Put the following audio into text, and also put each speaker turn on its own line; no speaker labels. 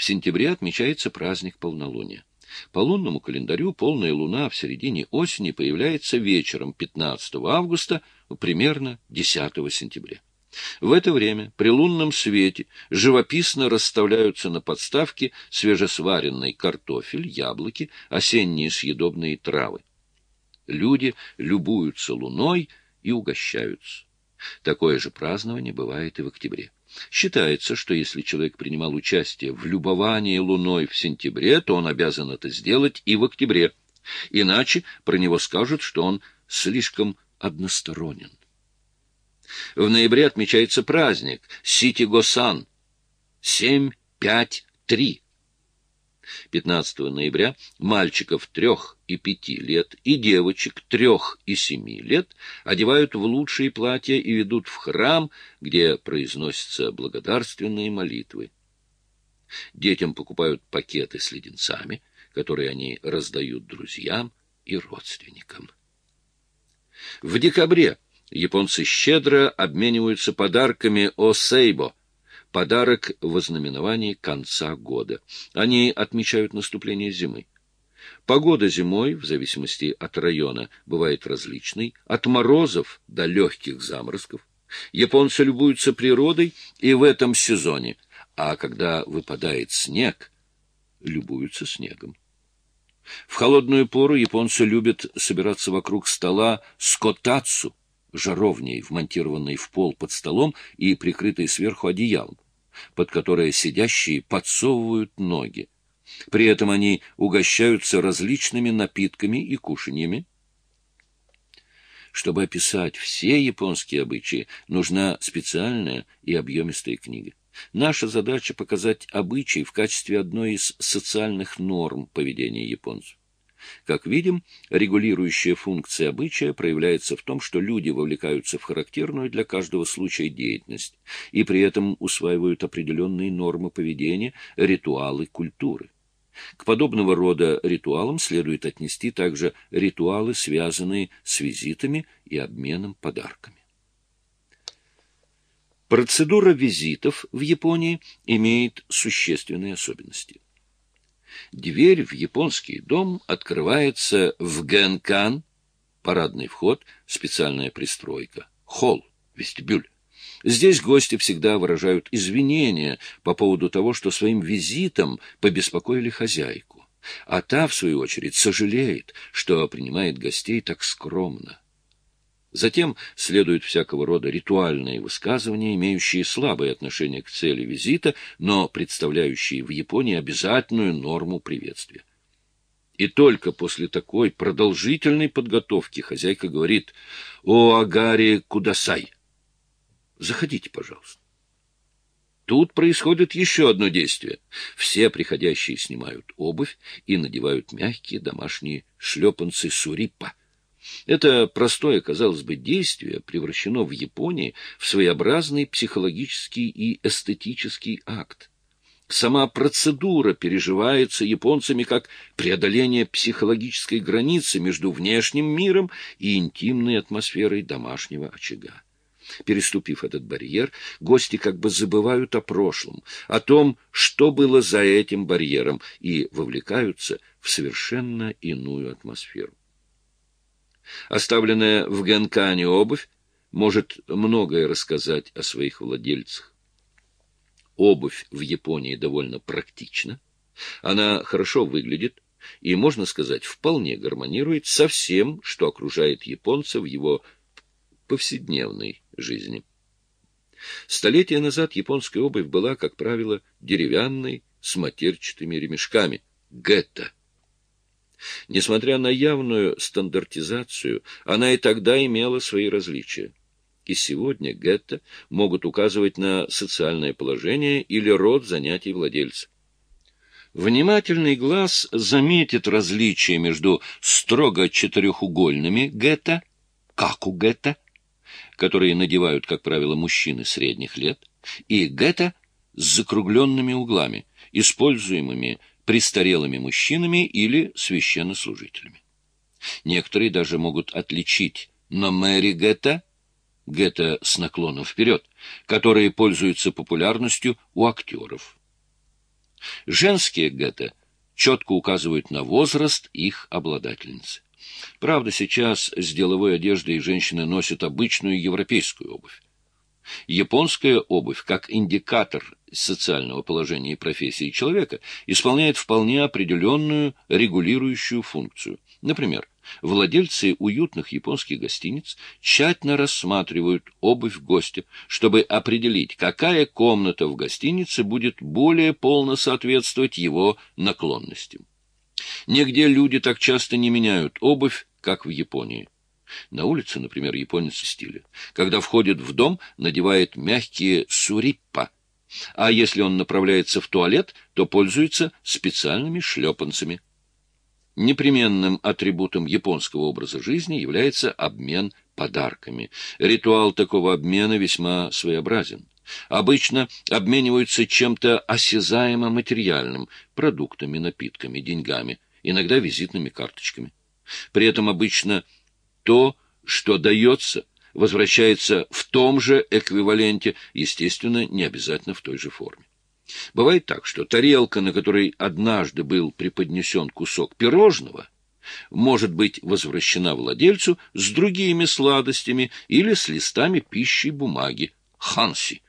В сентябре отмечается праздник полнолуния. По лунному календарю полная луна в середине осени появляется вечером 15 августа, примерно 10 сентября. В это время при лунном свете живописно расставляются на подставке свежесваренный картофель, яблоки, осенние съедобные травы. Люди любуются луной и угощаются. Такое же празднование бывает и в октябре. Считается, что если человек принимал участие в любовании луной в сентябре, то он обязан это сделать и в октябре. Иначе про него скажут, что он слишком односторонен. В ноябре отмечается праздник Сити-Госан 7-5-3. 15 ноября мальчиков трех и пяти лет и девочек трех и семи лет одевают в лучшие платья и ведут в храм, где произносятся благодарственные молитвы. Детям покупают пакеты с леденцами, которые они раздают друзьям и родственникам. В декабре японцы щедро обмениваются подарками Осейбо, подарок в ознаменовании конца года. Они отмечают наступление зимы. Погода зимой, в зависимости от района, бывает различной, от морозов до легких заморозков. Японцы любуются природой и в этом сезоне, а когда выпадает снег, любуются снегом. В холодную пору японцы любят собираться вокруг стола скотацу, жаровней, вмонтированной в пол под столом и прикрытой сверху одеялом, под которое сидящие подсовывают ноги. При этом они угощаются различными напитками и кушаньями. Чтобы описать все японские обычаи, нужна специальная и объемистая книга. Наша задача — показать обычаи в качестве одной из социальных норм поведения японцев. Как видим, регулирующая функция обычая проявляется в том, что люди вовлекаются в характерную для каждого случая деятельность и при этом усваивают определенные нормы поведения, ритуалы культуры. К подобного рода ритуалам следует отнести также ритуалы, связанные с визитами и обменом подарками. Процедура визитов в Японии имеет существенные особенности. Дверь в японский дом открывается в генкан, парадный вход, специальная пристройка, холл, вестибюль. Здесь гости всегда выражают извинения по поводу того, что своим визитом побеспокоили хозяйку, а та, в свою очередь, сожалеет, что принимает гостей так скромно. Затем следуют всякого рода ритуальные высказывания, имеющие слабое отношение к цели визита, но представляющие в Японии обязательную норму приветствия. И только после такой продолжительной подготовки хозяйка говорит «О, Агари Кудасай!» «Заходите, пожалуйста». Тут происходит еще одно действие. Все приходящие снимают обувь и надевают мягкие домашние шлепанцы сурипа. Это простое, казалось бы, действие превращено в Японии в своеобразный психологический и эстетический акт. Сама процедура переживается японцами как преодоление психологической границы между внешним миром и интимной атмосферой домашнего очага. Переступив этот барьер, гости как бы забывают о прошлом, о том, что было за этим барьером, и вовлекаются в совершенно иную атмосферу. Оставленная в Генкане обувь может многое рассказать о своих владельцах. Обувь в Японии довольно практична, она хорошо выглядит и, можно сказать, вполне гармонирует со всем, что окружает японца в его повседневной жизни. Столетия назад японская обувь была, как правило, деревянной, с матерчатыми ремешками, гетто. Несмотря на явную стандартизацию, она и тогда имела свои различия. И сегодня гетто могут указывать на социальное положение или род занятий владельца. Внимательный глаз заметит различие между строго четырехугольными гетто, как у гетто, которые надевают, как правило, мужчины средних лет, и гетто с закругленными углами, используемыми престарелыми мужчинами или священнослужителями. Некоторые даже могут отличить на Мэри Гетта, Гетта с наклоном вперед, которые пользуются популярностью у актеров. Женские гетто четко указывают на возраст их обладательницы. Правда, сейчас с деловой одеждой женщины носят обычную европейскую обувь. Японская обувь, как индикатор социального положения и профессии человека, исполняет вполне определенную регулирующую функцию. Например, владельцы уютных японских гостиниц тщательно рассматривают обувь гостя, чтобы определить, какая комната в гостинице будет более полно соответствовать его наклонностям. Нигде люди так часто не меняют обувь, как в Японии. На улице, например, японец в стиле. Когда входит в дом, надевает мягкие суриппа, а если он направляется в туалет, то пользуется специальными шлепанцами. Непременным атрибутом японского образа жизни является обмен подарками. Ритуал такого обмена весьма своеобразен. Обычно обмениваются чем-то осязаемо материальным, продуктами, напитками, деньгами, иногда визитными карточками. При этом обычно то, что дается, возвращается в том же эквиваленте, естественно, не обязательно в той же форме. Бывает так, что тарелка, на которой однажды был преподнесен кусок пирожного, может быть возвращена владельцу с другими сладостями или с листами пищи бумаги, ханси,